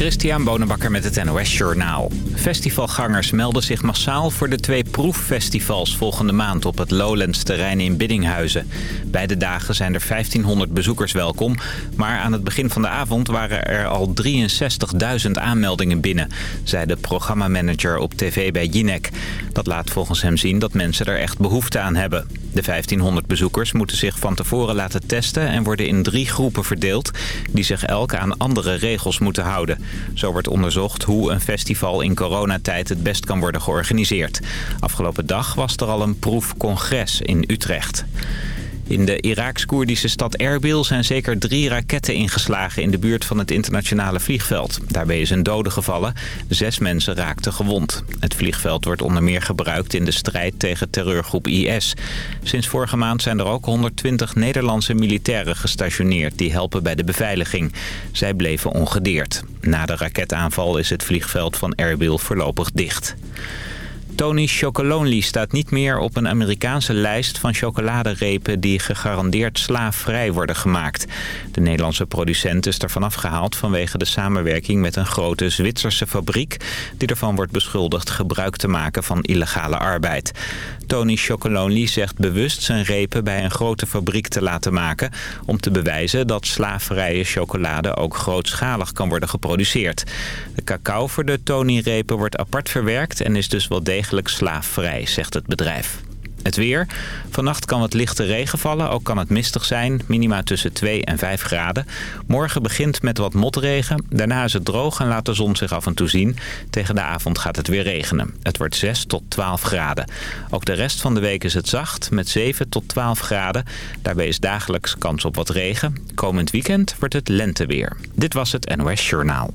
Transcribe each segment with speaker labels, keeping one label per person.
Speaker 1: Christian Bonenbakker met het NOS Journaal. Festivalgangers melden zich massaal voor de twee proeffestivals volgende maand op het Lowlands-terrein in Biddinghuizen. Beide dagen zijn er 1500 bezoekers welkom, maar aan het begin van de avond waren er al 63.000 aanmeldingen binnen, zei de programmamanager op tv bij Jinek. Dat laat volgens hem zien dat mensen er echt behoefte aan hebben. De 1500 bezoekers moeten zich van tevoren laten testen en worden in drie groepen verdeeld die zich elk aan andere regels moeten houden. Zo wordt onderzocht hoe een festival in coronatijd het best kan worden georganiseerd. Afgelopen dag was er al een proefcongres in Utrecht. In de Iraaks-Koerdische stad Erbil zijn zeker drie raketten ingeslagen in de buurt van het internationale vliegveld. Daarbij is een dode gevallen. Zes mensen raakten gewond. Het vliegveld wordt onder meer gebruikt in de strijd tegen terreurgroep IS. Sinds vorige maand zijn er ook 120 Nederlandse militairen gestationeerd die helpen bij de beveiliging. Zij bleven ongedeerd. Na de raketaanval is het vliegveld van Erbil voorlopig dicht. Tony Chocolonely staat niet meer op een Amerikaanse lijst van chocoladerepen die gegarandeerd slaafvrij worden gemaakt. De Nederlandse producent is ervan afgehaald vanwege de samenwerking met een grote Zwitserse fabriek die ervan wordt beschuldigd gebruik te maken van illegale arbeid. Tony Chocolonely zegt bewust zijn repen bij een grote fabriek te laten maken om te bewijzen dat slaafvrije chocolade ook grootschalig kan worden geproduceerd. De cacao voor de Tony-repen wordt apart verwerkt en is dus wel degelijk slaafvrij, zegt het bedrijf. Het weer. Vannacht kan wat lichte regen vallen, ook kan het mistig zijn. Minima tussen 2 en 5 graden. Morgen begint met wat motregen. Daarna is het droog en laat de zon zich af en toe zien. Tegen de avond gaat het weer regenen. Het wordt 6 tot 12 graden. Ook de rest van de week is het zacht, met 7 tot 12 graden. Daarbij is dagelijks kans op wat regen. Komend weekend wordt het lenteweer. Dit was het NOS Journaal.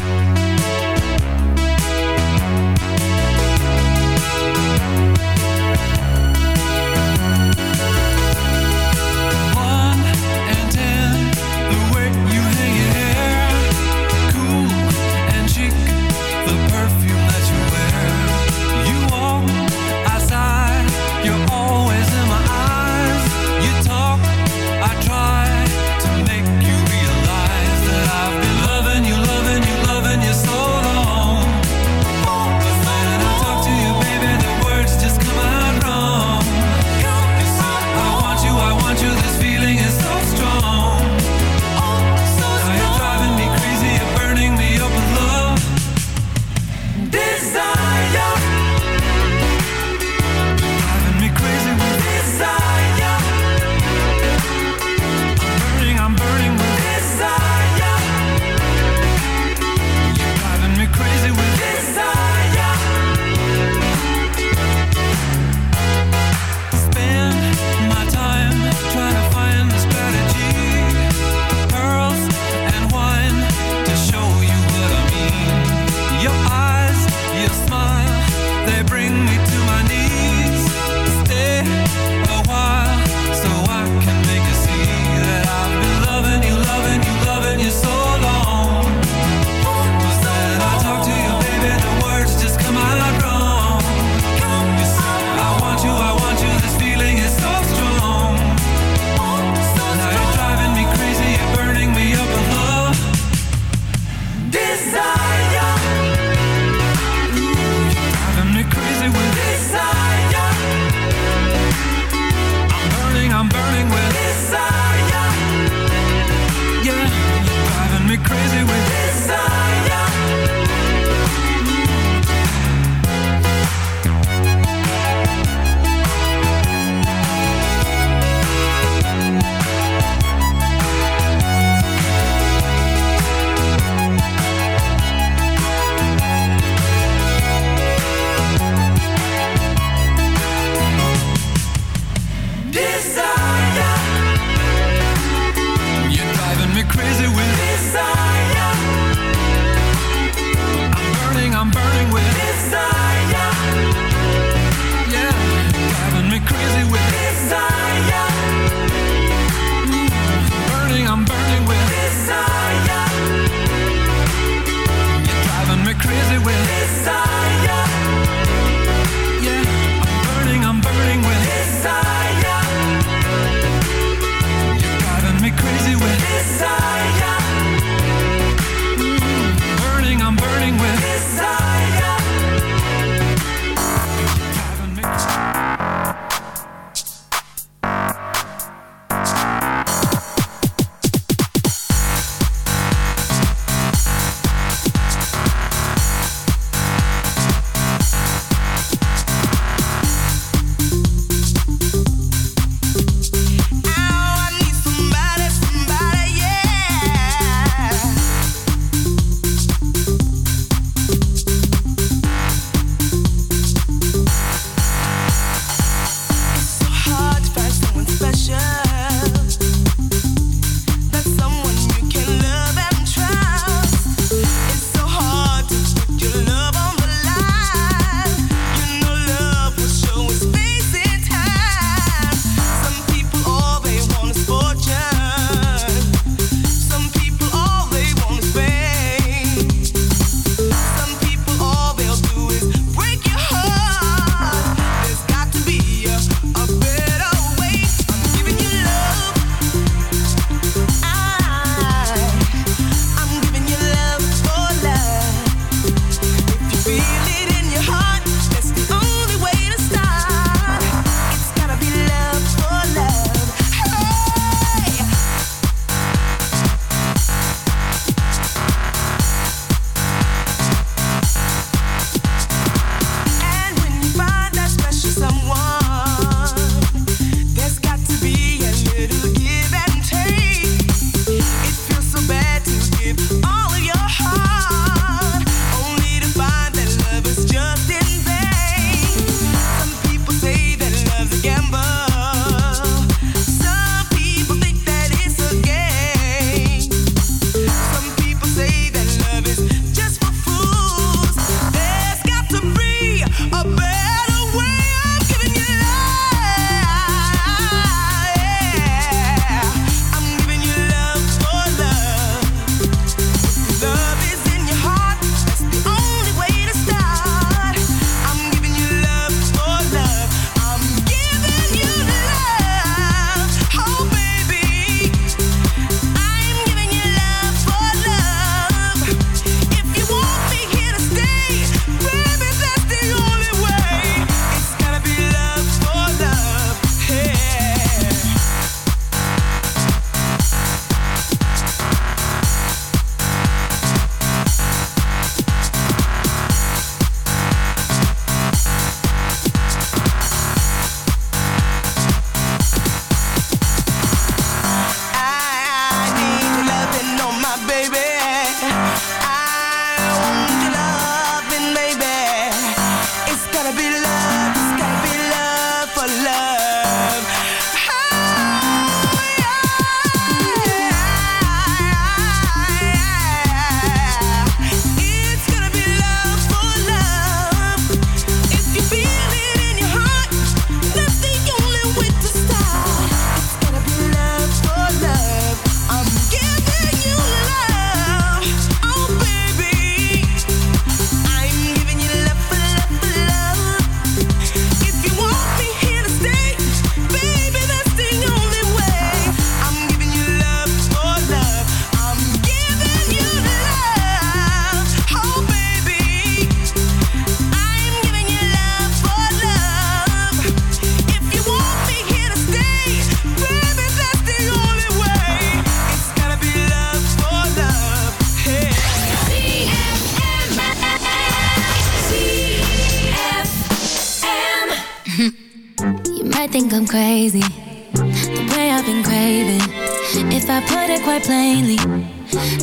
Speaker 2: If I put it quite plainly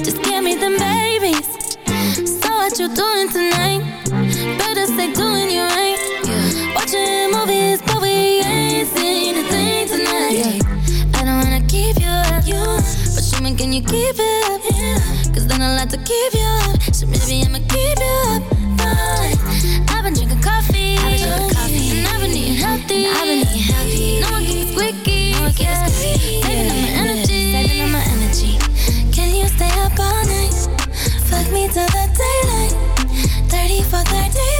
Speaker 2: Just give me them babies. So what you doing tonight? Better stay doing you right Watching movies but we ain't seen a thing tonight. I don't wanna keep you up. But show me can you keep it up? Cause then I'll have to keep you up. So maybe I'ma keep you up. I've been drinking coffee, I've been drinking coffee. And I've been eating healthy. I've been eating healthy. for their day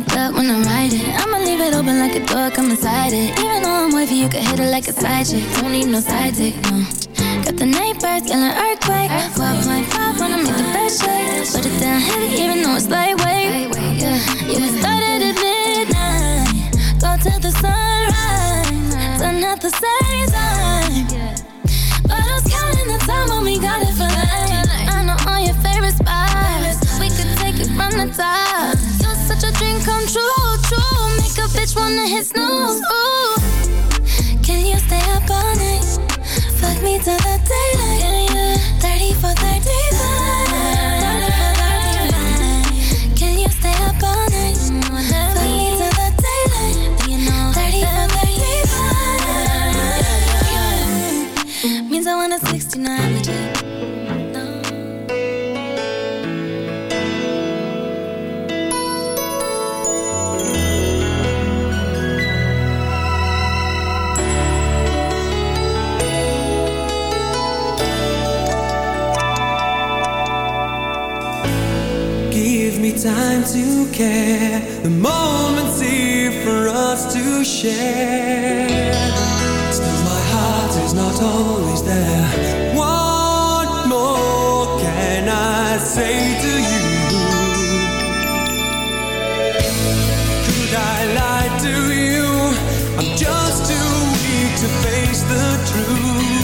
Speaker 2: deep up when I'm riding. I'ma leave it open like a door, come inside it. Even though I'm wavy, you can hit it like a side chick. Don't need no side dick, no. Got the night birds, an earthquake. 12.5 when I make the best shake Put it down heavy even though it's lightweight. wanna hit snow.
Speaker 3: care The moments here for us to share Still my heart is not always there What more can I say to you? Could I lie to you? I'm just too weak to face the truth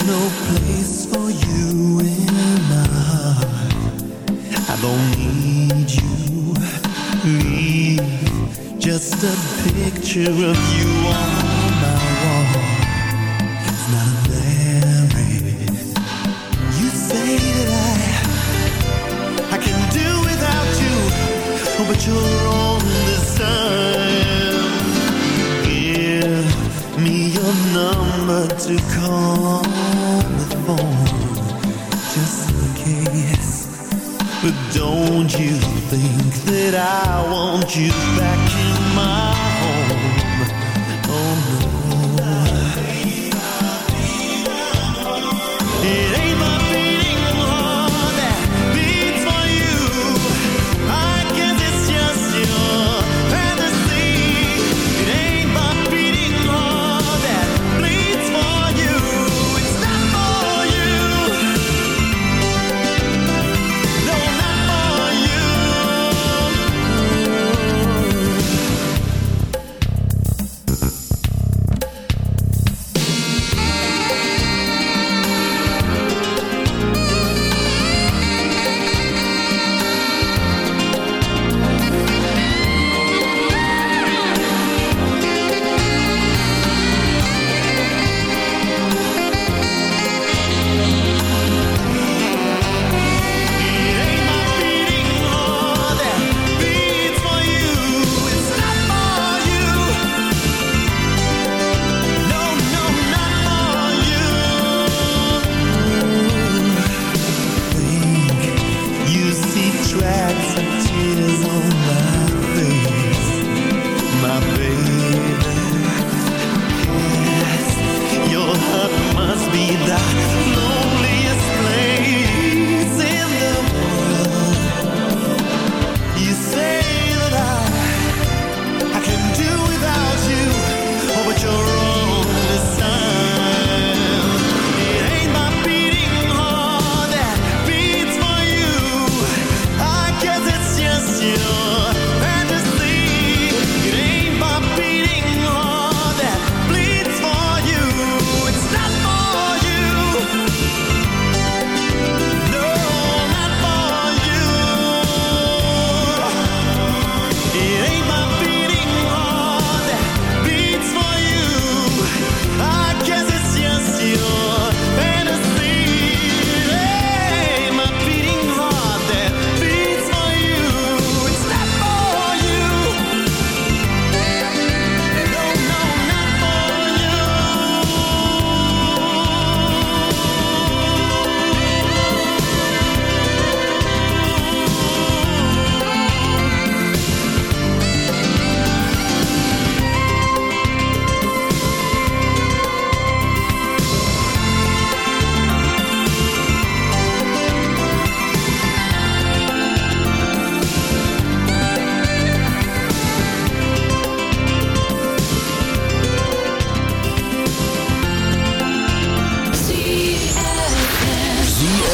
Speaker 4: no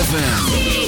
Speaker 5: ZFM.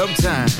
Speaker 6: Dub time.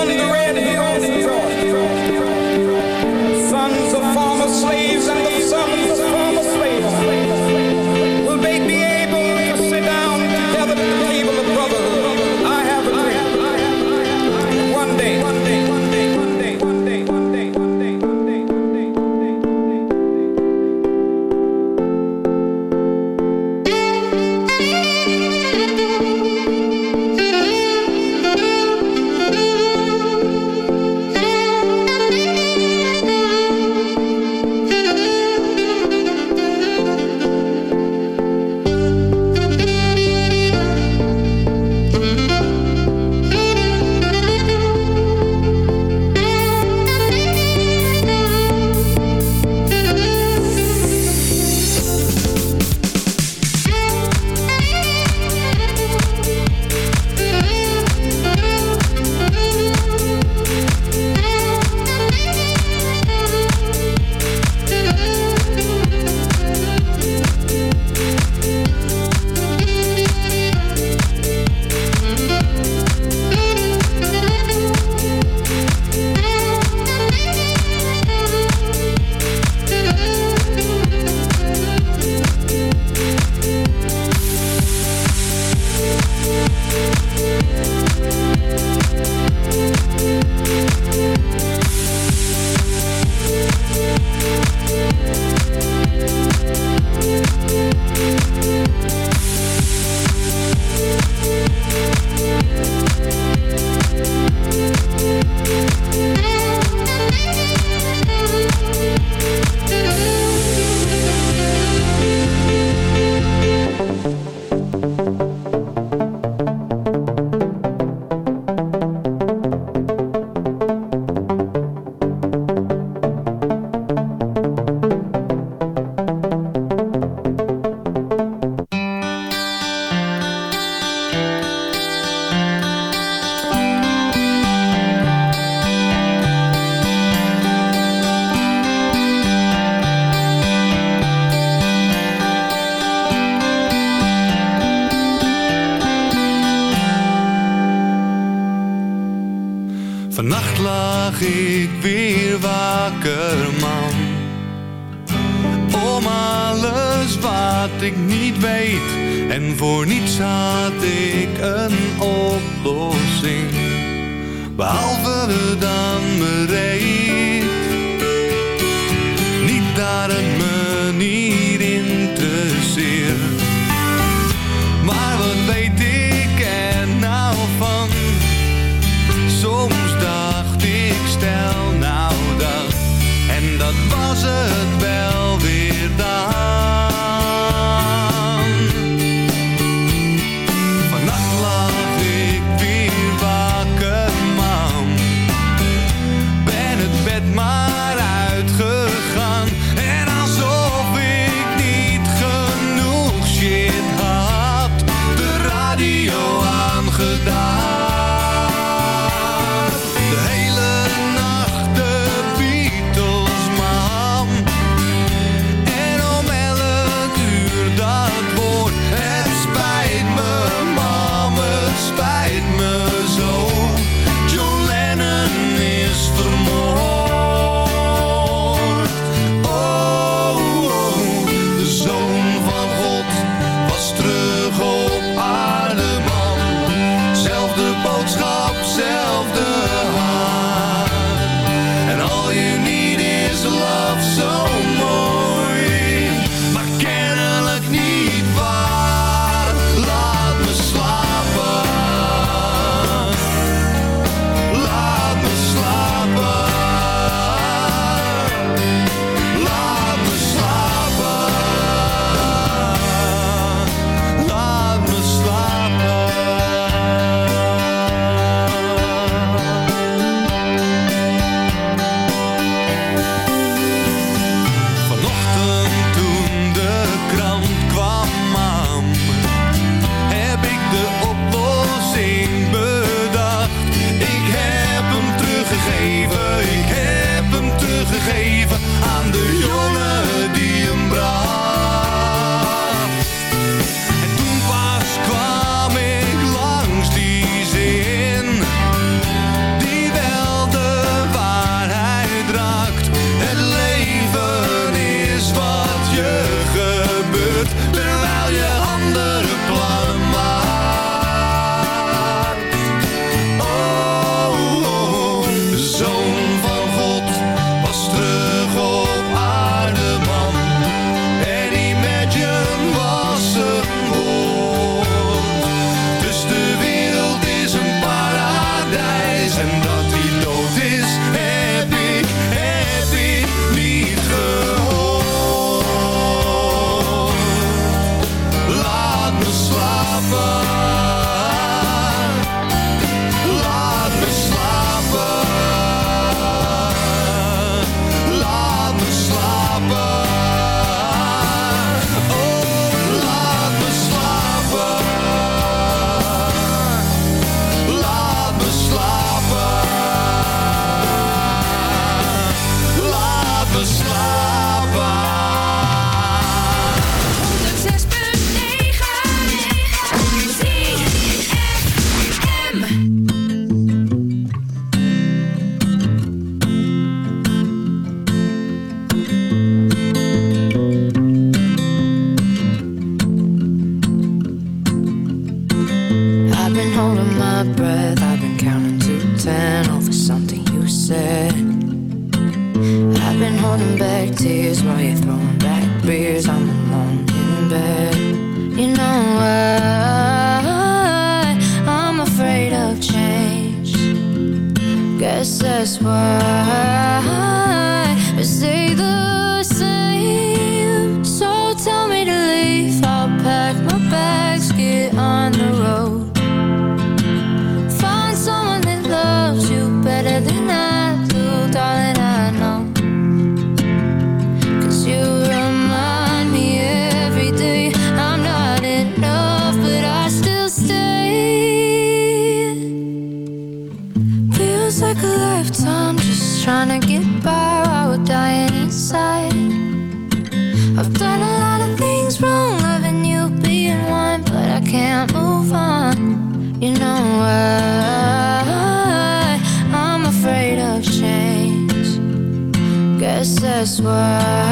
Speaker 7: mar.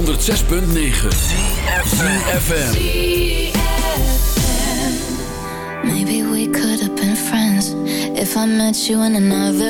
Speaker 5: 106.9 FM.
Speaker 7: Maybe we could have been friends If I met you in another